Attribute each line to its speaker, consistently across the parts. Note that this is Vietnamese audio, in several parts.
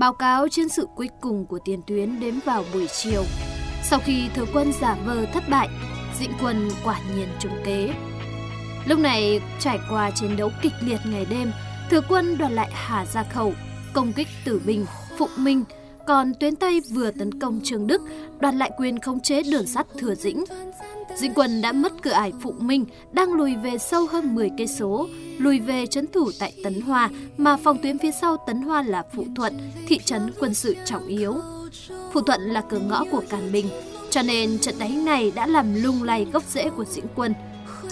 Speaker 1: Báo cáo chiến sự cuối cùng của tiền tuyến đến vào buổi chiều. Sau khi thừa quân giả vờ thất bại, dĩnh quân quả nhiên trúng kế. Lúc này, trải qua chiến đấu kịch liệt ngày đêm, thừa quân đoạt lại Hà Gia Khẩu, công kích Tử Bình, Phụng Minh, còn tuyến Tây vừa tấn công Trường Đức, đoạt lại quyền khống chế đường sắt Thừa Dĩnh. Dĩnh quân đã mất cửa ải Phụ Minh, đang lùi về sâu hơn 10 cây số, lùi về trấn thủ tại Tấn Hoa, mà phòng tuyến phía sau Tấn Hoa là Phụ Thuận, thị trấn quân sự trọng yếu. Phụ Thuận là cửa ngõ của Càn Bình, cho nên trận đánh này đã làm lung lay gốc rễ của dĩnh quân.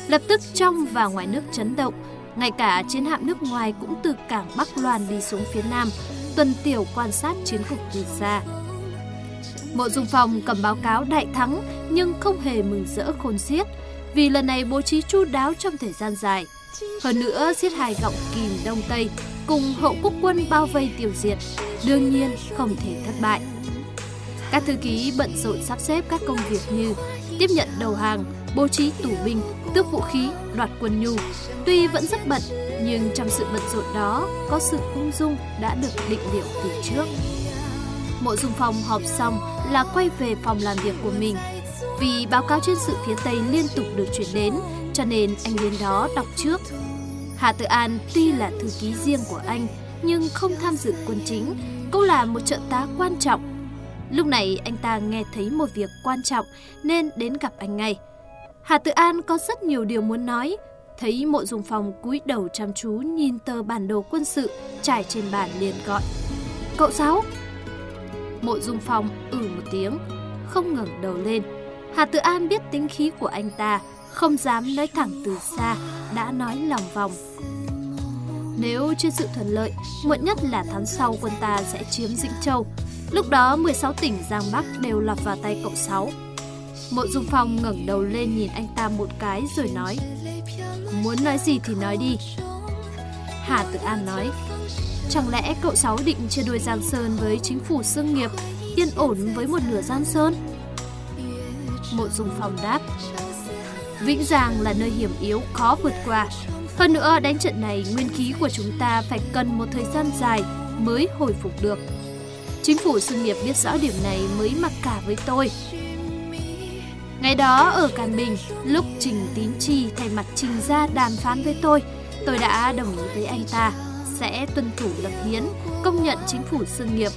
Speaker 1: Lập tức trong và ngoài nước chấn động, ngay cả chiến hạm nước ngoài cũng từ cảng Bắc Loan đi xuống phía Nam, tuần tiểu quan sát chiến cục từ xa. Mộ Dung Phong cầm báo cáo đại thắng nhưng không hề mừng rỡ khôn xiết, vì lần này bố trí chu đáo trong thời gian dài. Hơn nữa, giết hai gọng kìm Đông Tây cùng hậu quốc quân bao vây tiêu diệt, đương nhiên không thể thất bại. Các thư ký bận rộn sắp xếp các công việc như tiếp nhận đầu hàng, bố trí tù binh, tước vũ khí, đoạt quân nhu. Tuy vẫn rất bận, nhưng trong sự bận rộn đó có sự ung dung đã được định liệu từ trước. Mộ Dung Phong họp xong là quay về phòng làm việc của mình. Vì báo cáo chiến sự phía Tây liên tục được chuyển đến, cho nên anh đến đó đọc trước. Hà Tự An tuy là thư ký riêng của anh, nhưng không tham dự quân chính, cũng là một trợ tá quan trọng. Lúc này anh ta nghe thấy một việc quan trọng nên đến gặp anh ngay. Hà Tự An có rất nhiều điều muốn nói, thấy mộ dùng phòng cúi đầu chăm chú nhìn tờ bản đồ quân sự trải trên bàn liền gọi. Cậu Sáu! Mộ dung Phong ử ừ một tiếng, không ngẩng đầu lên. Hà Tự An biết tính khí của anh ta, không dám nói thẳng từ xa, đã nói lòng vòng. Nếu chưa sự thuận lợi, muộn nhất là tháng sau quân ta sẽ chiếm Dĩnh Châu. Lúc đó 16 tỉnh Giang Bắc đều lọt vào tay cộng Sáu. Mộ Dung Phong ngẩng đầu lên nhìn anh ta một cái rồi nói Muốn nói gì thì nói đi Hà Tự An nói Chẳng lẽ cậu Sáu định chia đôi Giang Sơn với chính phủ xương nghiệp Yên ổn với một nửa Giang Sơn? Mộ Dung Phong đáp. Vĩnh Giang là nơi hiểm yếu khó vượt qua. Hơn nữa đánh trận này nguyên khí của chúng ta phải cần một thời gian dài mới hồi phục được. Chính phủ sự nghiệp biết rõ điểm này mới mặc cả với tôi. Ngày đó ở Càn Bình, lúc Trình Tín Chi thay mặt Trình ra đàm phán với tôi, tôi đã đồng ý với anh ta sẽ tuân thủ lập hiến, công nhận chính phủ xương nghiệp,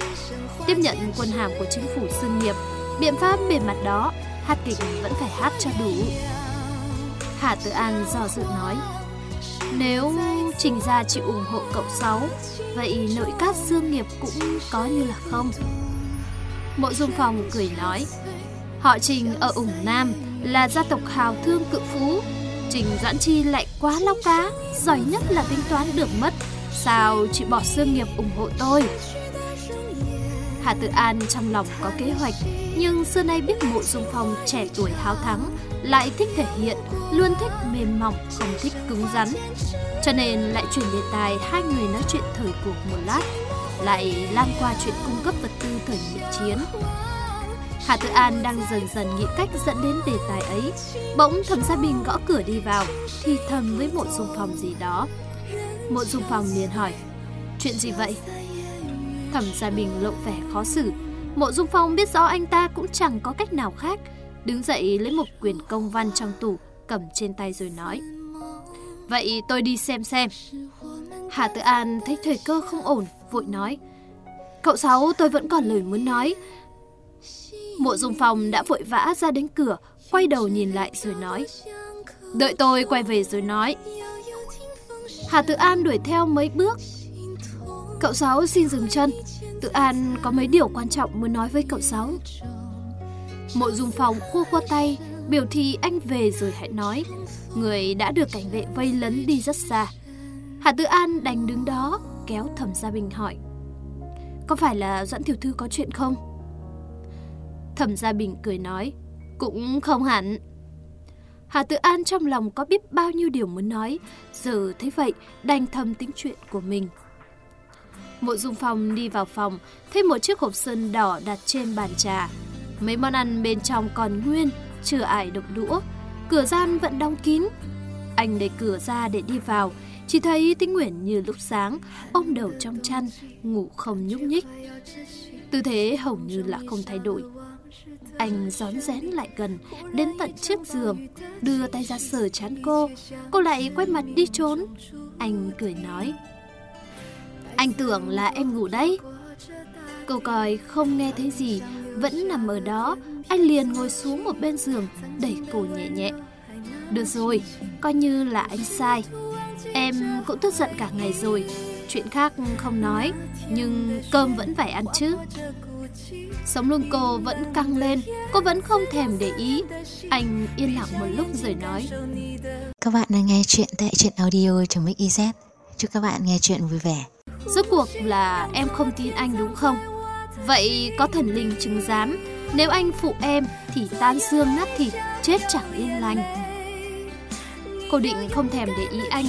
Speaker 1: tiếp nhận quân hàm của chính phủ xương nghiệp. Biện pháp bề mặt đó, hát kịch vẫn phải hát cho đủ. Hà Tử An do dự nói, nếu Trình Gia chịu ủng hộ cậu Sáu, vậy nội các xương nghiệp cũng có như là không? Mộ Dung Phòng cười nói, Họ Trình ở ủng Nam là gia tộc hào thương cự phú. Trình Doãn Chi lại quá lao cá, giỏi nhất là tính toán được mất. Sao chị bỏ sự nghiệp ủng hộ tôi? Hà Tự An trong lòng có kế hoạch, nhưng xưa nay biết mộ dung phong trẻ tuổi háo thắng, lại thích thể hiện, luôn thích mềm mỏng, không thích cứng rắn. Cho nên lại chuyển đề tài hai người nói chuyện thời cuộc một lát, lại lan qua chuyện cung cấp vật tư thời nghị chiến. Hà Tự An đang dần dần nghĩ cách dẫn đến đề tài ấy. Bỗng Thẩm Gia Bình gõ cửa đi vào, thì thầm với Mộ Dung Phong gì đó. Mộ Dung Phong liền hỏi, chuyện gì vậy? Thẩm Gia Bình lộ vẻ khó xử. Mộ Dung Phong biết rõ anh ta cũng chẳng có cách nào khác. Đứng dậy lấy một quyển công văn trong tủ, cầm trên tay rồi nói. Vậy tôi đi xem xem. Hà Tự An thấy thời cơ không ổn, vội nói. Cậu Sáu tôi vẫn còn lời muốn nói. Mộ Dung Phong đã vội vã ra đến cửa, quay đầu nhìn lại rồi nói. Đợi tôi quay về rồi nói. Hà Tự An đuổi theo mấy bước. Cậu Sáu xin dừng chân. Tự An có mấy điều quan trọng muốn nói với cậu Sáu. Mộ Dung Phong khua khua tay, biểu thị anh về rồi hãy nói. Người đã được cảnh vệ vây lấn đi rất xa. Hà Tự An đành đứng đó, kéo Thẩm Gia Bình hỏi. Có phải là Doãn Tiểu Thư có chuyện không? Thẩm Gia Bình cười nói, cũng không hẳn. Hà Tự An trong lòng có biết bao nhiêu điều muốn nói, giờ thấy vậy đành thầm tính chuyện của mình. Mộ Dung Phong đi vào phòng, thấy một chiếc hộp sơn đỏ đặt trên bàn trà. Mấy món ăn bên trong còn nguyên, chưa ai độc đũa, cửa gian vẫn đóng kín. Anh đẩy cửa ra để đi vào, Chỉ thấy Tĩnh Nguyễn như lúc sáng, ôm đầu trong chăn, ngủ không nhúc nhích. Tư thế hầu như là không thay đổi. Anh rón rén lại gần, đến tận chiếc giường, đưa tay ra sờ chán cô. Cô lại quay mặt đi trốn. Anh cười nói. Anh tưởng là em ngủ đấy. Cô coi không nghe thấy gì, vẫn nằm ở đó. Anh liền ngồi xuống một bên giường, đẩy cô nhẹ nhẹ. Được rồi, coi như là anh sai. Em cũng tức giận cả ngày rồi, chuyện khác không nói, nhưng cơm vẫn phải ăn chứ. Sống lưng cô vẫn căng lên, cô vẫn không thèm để ý. Anh yên lặng một lúc rồi nói.
Speaker 2: Các bạn đang nghe chuyện tại truyện audio trong Mix Chúc các bạn nghe chuyện vui vẻ.
Speaker 1: Rốt cuộc là em không tin anh đúng không? Vậy có thần linh chứng giám, nếu anh phụ em thì tan xương nát thịt, chết chẳng yên lành. Cô định không thèm để ý anh,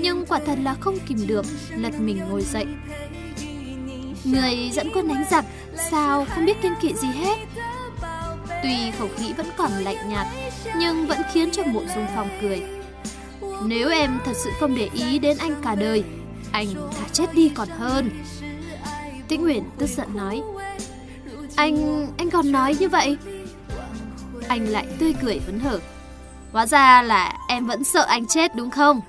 Speaker 1: nhưng quả thật là không kìm được, lật mình ngồi dậy. Người dẫn quân đánh giặc, sao không biết kiên kỵ gì hết? Tuy khẩu khí vẫn còn lạnh nhạt, nhưng vẫn khiến cho mộ dung phong cười. Nếu em thật sự không để ý đến anh cả đời, anh thả chết đi còn hơn. Tĩnh Nguyễn tức giận nói. Anh, anh còn nói như vậy? Anh lại tươi cười vấn hở. Hóa ra là em vẫn sợ anh chết đúng không?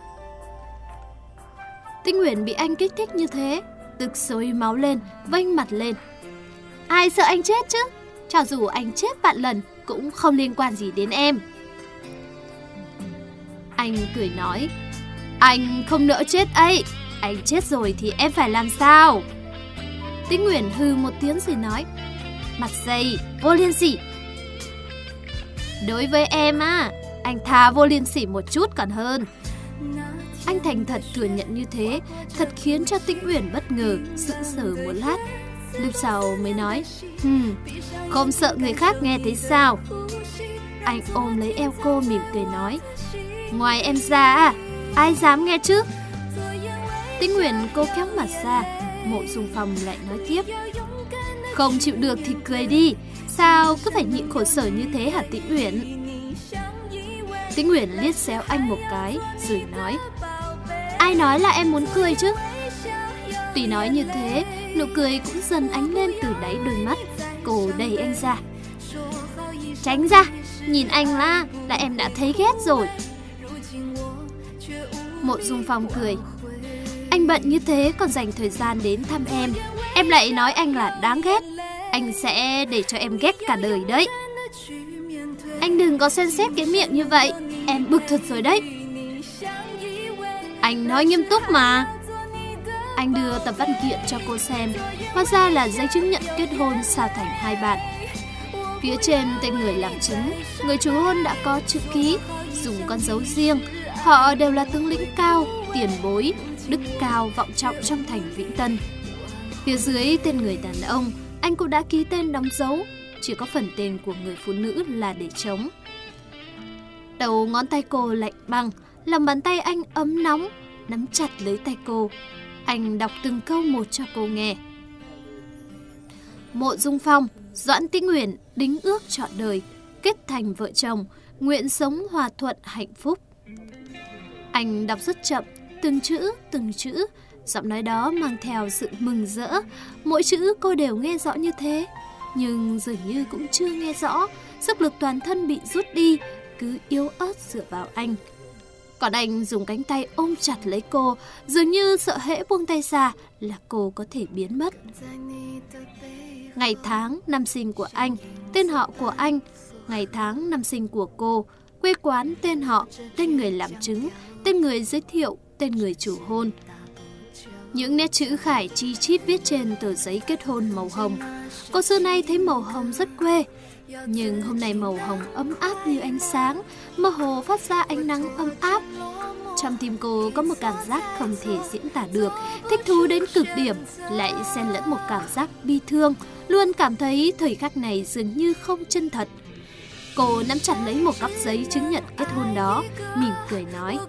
Speaker 1: Tĩnh Nguyễn bị anh kích thích như thế, tức sôi máu lên, vênh mặt lên. Ai sợ anh chết chứ? Cho dù anh chết vạn lần cũng không liên quan gì đến em. Anh cười nói, anh không nỡ chết ấy, anh chết rồi thì em phải làm sao? Tĩnh Nguyễn hư một tiếng rồi nói, mặt dày, vô liên sỉ. Đối với em á, anh thà vô liên sỉ một chút còn hơn. Anh thành thật thừa nhận như thế, thật khiến cho Tĩnh Uyển bất ngờ, sững sờ một lát. Lúc sau mới nói, hmm, không sợ người khác nghe thấy sao? Anh ôm lấy eo cô mỉm cười nói, ngoài em ra, ai dám nghe chứ? Tĩnh Uyển cô kéo mặt ra, mộ dung phòng lại nói tiếp. Không chịu được thì cười đi, sao cứ phải nhịn khổ sở như thế hả Tĩnh Uyển? Tĩnh Uyển liếc xéo anh một cái, rồi nói, Ai nói là em muốn cười chứ? Tuy nói như thế, nụ cười cũng dần ánh lên từ đáy đôi mắt. Cô đẩy anh ra. Tránh ra, nhìn anh là, là em đã thấy ghét rồi. Mộ Dung Phong cười. Anh bận như thế còn dành thời gian đến thăm em. Em lại nói anh là đáng ghét. Anh sẽ để cho em ghét cả đời đấy. Anh đừng có xen xét cái miệng như vậy. Em bực thật rồi đấy. Anh nói nghiêm túc mà. Anh đưa tập văn kiện cho cô xem, hóa ra là giấy chứng nhận kết hôn sao thành hai bạn. Phía trên tên người làm chứng, người chủ hôn đã có chữ ký, dùng con dấu riêng. Họ đều là tướng lĩnh cao, tiền bối, đức cao vọng trọng trong thành Vĩnh Tân. Phía dưới tên người đàn ông, anh cũng đã ký tên đóng dấu, chỉ có phần tên của người phụ nữ là để trống. Đầu ngón tay cô lạnh băng, lòng bàn tay anh ấm nóng, nắm chặt lấy tay cô. Anh đọc từng câu một cho cô nghe. Mộ Dung Phong, Doãn Tĩnh Nguyễn đính ước trọn đời, kết thành vợ chồng, nguyện sống hòa thuận hạnh phúc. Anh đọc rất chậm, từng chữ, từng chữ, giọng nói đó mang theo sự mừng rỡ. Mỗi chữ cô đều nghe rõ như thế, nhưng dường như cũng chưa nghe rõ, sức lực toàn thân bị rút đi, cứ yếu ớt dựa vào anh. Còn anh dùng cánh tay ôm chặt lấy cô, dường như sợ hễ buông tay ra là cô có thể biến mất. Ngày tháng năm sinh của anh, tên họ của anh, ngày tháng năm sinh của cô, quê quán tên họ, tên người làm chứng, tên người giới thiệu, tên người chủ hôn. Những nét chữ khải chi chít viết trên tờ giấy kết hôn màu hồng. Cô xưa nay thấy màu hồng rất quê, nhưng hôm nay màu hồng ấm áp như ánh sáng, mơ hồ phát ra ánh nắng ấm áp. Trong tim cô có một cảm giác không thể diễn tả được, thích thú đến cực điểm, lại xen lẫn một cảm giác bi thương, luôn cảm thấy thời khắc này dường như không chân thật. Cô nắm chặt lấy một góc giấy chứng nhận kết hôn đó, mỉm cười nói.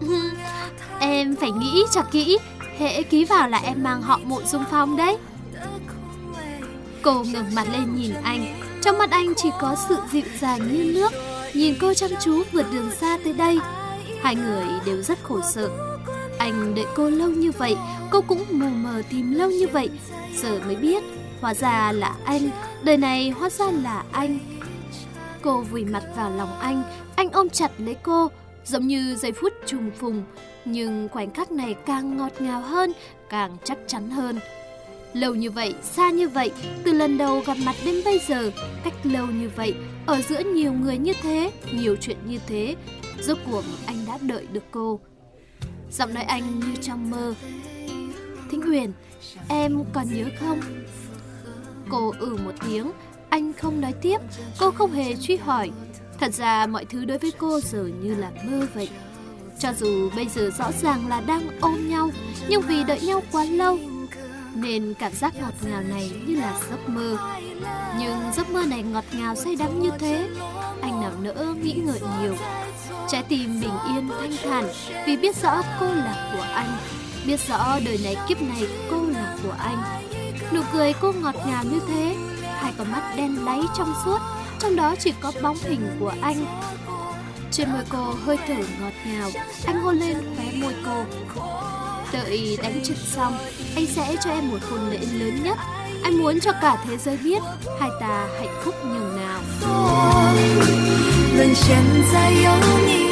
Speaker 1: em phải nghĩ cho kỹ, hệ ký vào là em mang họ mộ dung phong đấy. Cô ngẩng mặt lên nhìn anh, trong mắt anh chỉ có sự dịu dàng như nước, nhìn cô chăm chú vượt đường xa tới đây. Hai người đều rất khổ sở. Anh đợi cô lâu như vậy, cô cũng mù mờ tìm lâu như vậy, giờ mới biết, hóa ra là anh, đời này hóa ra là anh. Cô vùi mặt vào lòng anh, anh ôm chặt lấy cô, giống như giây phút trùng phùng, nhưng khoảnh khắc này càng ngọt ngào hơn, càng chắc chắn hơn. Lâu như vậy, xa như vậy, từ lần đầu gặp mặt đến bây giờ, cách lâu như vậy, ở giữa nhiều người như thế, nhiều chuyện như thế, rốt cuộc anh đã đợi được cô. Giọng nói anh như trong mơ. Thính Huyền, em còn nhớ không? Cô ừ một tiếng, anh không nói tiếp, cô không hề truy hỏi. Thật ra mọi thứ đối với cô giờ như là mơ vậy. Cho dù bây giờ rõ ràng là đang ôm nhau, nhưng vì đợi nhau quá lâu, nên cảm giác ngọt ngào này như là giấc mơ. Nhưng giấc mơ này ngọt ngào say đắm như thế, anh nào nỡ nghĩ ngợi nhiều. Trái tim bình yên thanh thản vì biết rõ cô là của anh, biết rõ đời này kiếp này cô là của anh. Nụ cười cô ngọt ngào như thế, hai con mắt đen láy trong suốt, trong đó chỉ có bóng hình của anh. Trên môi cô hơi thở ngọt ngào, anh hôn lên khóe môi cô. Đợi đánh trận xong, anh sẽ cho em một hôn lễ lớn nhất. Anh muốn cho cả thế giới biết hai ta hạnh phúc nhường nào. 论现在有